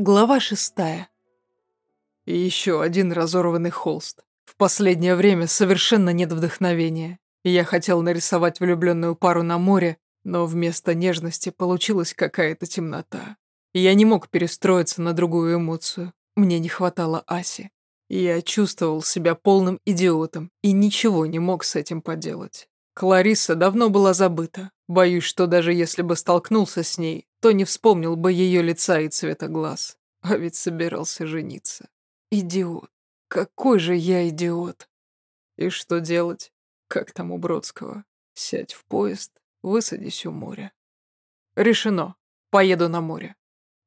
Глава шестая. Еще один разорванный холст. В последнее время совершенно нет вдохновения. Я хотел нарисовать влюбленную пару на море, но вместо нежности получилась какая-то темнота. Я не мог перестроиться на другую эмоцию. Мне не хватало Аси. Я чувствовал себя полным идиотом и ничего не мог с этим поделать. Клариса давно была забыта. Боюсь, что даже если бы столкнулся с ней, то не вспомнил бы ее лица и цвета глаз. А ведь собирался жениться. Идиот. Какой же я идиот. И что делать? Как там у Бродского? Сядь в поезд, высадись у моря. Решено. Поеду на море.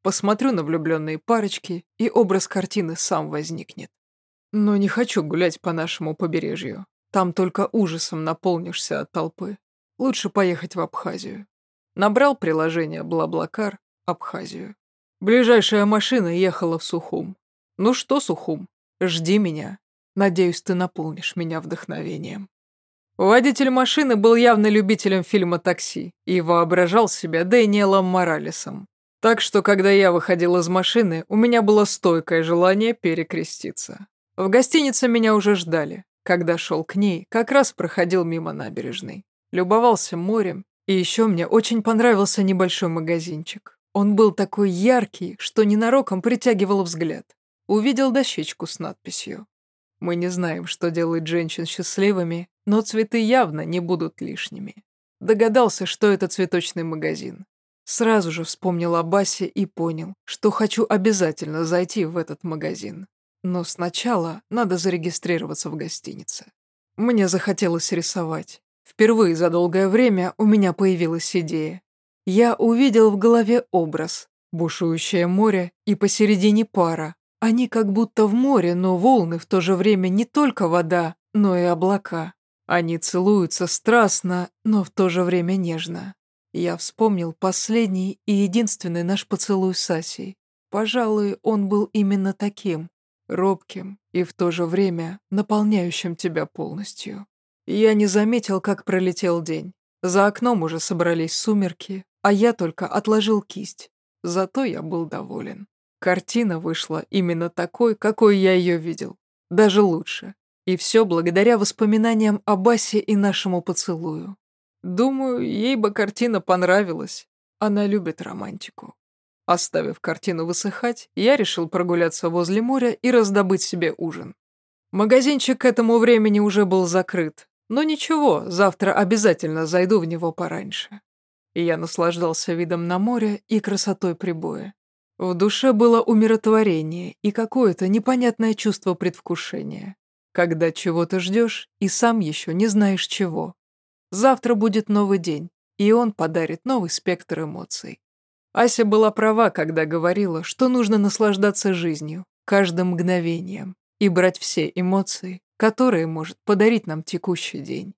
Посмотрю на влюбленные парочки, и образ картины сам возникнет. Но не хочу гулять по нашему побережью. Там только ужасом наполнишься от толпы. Лучше поехать в Абхазию. Набрал приложение «Блаблакар» Абхазию. Ближайшая машина ехала в Сухум. Ну что, Сухум, жди меня. Надеюсь, ты наполнишь меня вдохновением. Водитель машины был явно любителем фильма «Такси» и воображал себя Дэниелом Моралесом. Так что, когда я выходил из машины, у меня было стойкое желание перекреститься. В гостинице меня уже ждали. Когда шел к ней, как раз проходил мимо набережной. Любовался морем и еще мне очень понравился небольшой магазинчик. Он был такой яркий, что ненароком притягивал взгляд. Увидел дощечку с надписью. Мы не знаем, что делает женщин счастливыми, но цветы явно не будут лишними. Догадался, что это цветочный магазин. Сразу же вспомнил о Басе и понял, что хочу обязательно зайти в этот магазин. Но сначала надо зарегистрироваться в гостинице. Мне захотелось рисовать. Впервые за долгое время у меня появилась идея. Я увидел в голове образ. Бушующее море и посередине пара. Они как будто в море, но волны в то же время не только вода, но и облака. Они целуются страстно, но в то же время нежно. Я вспомнил последний и единственный наш поцелуй с Асей. Пожалуй, он был именно таким, робким и в то же время наполняющим тебя полностью. Я не заметил, как пролетел день. За окном уже собрались сумерки, а я только отложил кисть. Зато я был доволен. Картина вышла именно такой, какой я ее видел. Даже лучше. И все благодаря воспоминаниям о Басе и нашему поцелую. Думаю, ей бы картина понравилась. Она любит романтику. Оставив картину высыхать, я решил прогуляться возле моря и раздобыть себе ужин. Магазинчик к этому времени уже был закрыт, но ничего, завтра обязательно зайду в него пораньше. И я наслаждался видом на море и красотой прибоя. В душе было умиротворение и какое-то непонятное чувство предвкушения. Когда чего-то ждешь и сам еще не знаешь чего. Завтра будет новый день, и он подарит новый спектр эмоций. Ася была права, когда говорила, что нужно наслаждаться жизнью, каждым мгновением, и брать все эмоции, которые может подарить нам текущий день.